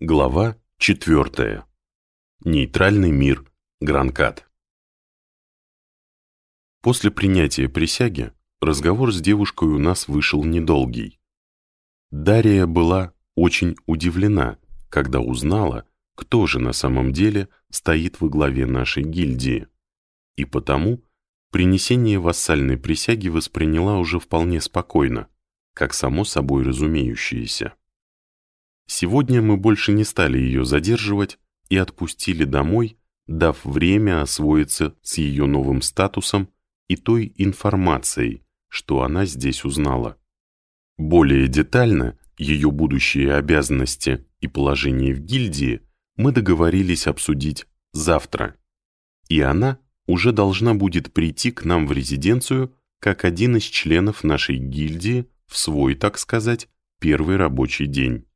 Глава 4. Нейтральный мир Гранкат. После принятия присяги разговор с девушкой у нас вышел недолгий. Дарья была очень удивлена, когда узнала, кто же на самом деле стоит во главе нашей гильдии, и потому принесение вассальной присяги восприняла уже вполне спокойно, как само собой разумеющееся. Сегодня мы больше не стали ее задерживать и отпустили домой, дав время освоиться с ее новым статусом и той информацией, что она здесь узнала. Более детально ее будущие обязанности и положение в гильдии мы договорились обсудить завтра. И она уже должна будет прийти к нам в резиденцию как один из членов нашей гильдии в свой, так сказать, первый рабочий день.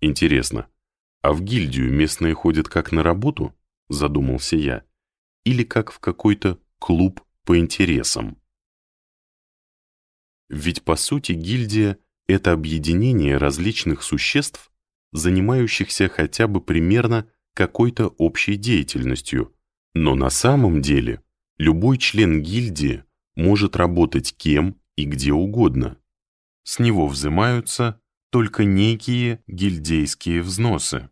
Интересно, а в гильдию местные ходят как на работу, задумался я, или как в какой-то клуб по интересам? Ведь по сути гильдия — это объединение различных существ, занимающихся хотя бы примерно какой-то общей деятельностью, но на самом деле любой член гильдии может работать кем и где угодно. С него взимаются только некие гильдейские взносы.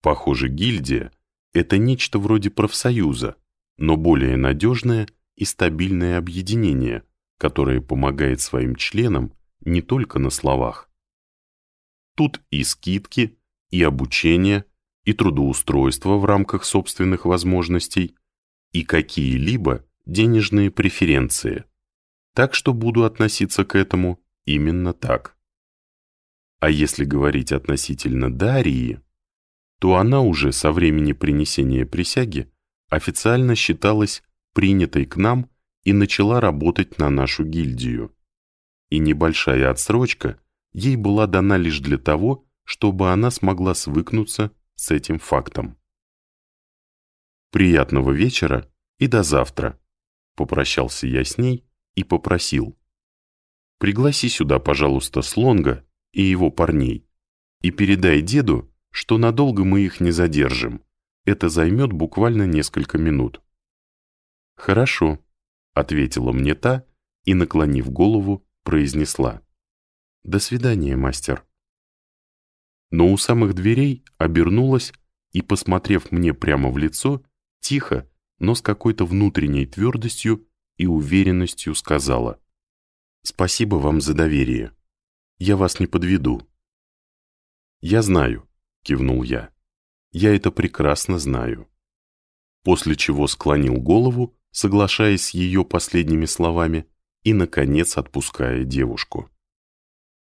Похоже, гильдия — это нечто вроде профсоюза, но более надежное и стабильное объединение, которое помогает своим членам не только на словах. Тут и скидки, и обучение, и трудоустройство в рамках собственных возможностей, и какие-либо денежные преференции. Так что буду относиться к этому именно так. А если говорить относительно Дарии, то она уже со времени принесения присяги официально считалась принятой к нам и начала работать на нашу гильдию. И небольшая отсрочка ей была дана лишь для того, чтобы она смогла свыкнуться с этим фактом. «Приятного вечера и до завтра», — попрощался я с ней и попросил. «Пригласи сюда, пожалуйста, Слонга и его парней. И передай деду, что надолго мы их не задержим. Это займет буквально несколько минут. «Хорошо», — ответила мне та и, наклонив голову, произнесла. «До свидания, мастер». Но у самых дверей обернулась и, посмотрев мне прямо в лицо, тихо, но с какой-то внутренней твердостью и уверенностью сказала «Спасибо вам за доверие» я вас не подведу». «Я знаю», — кивнул я. «Я это прекрасно знаю». После чего склонил голову, соглашаясь с ее последними словами и, наконец, отпуская девушку.